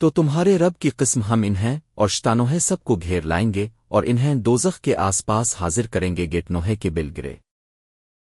تو تمہارے رب کی قسم ہم انہیں اور شتانوہ سب کو گھیر لائیں گے اور انہیں دوزخ کے آس پاس حاضر کریں گے گیٹ نوہے کے بل گرے۔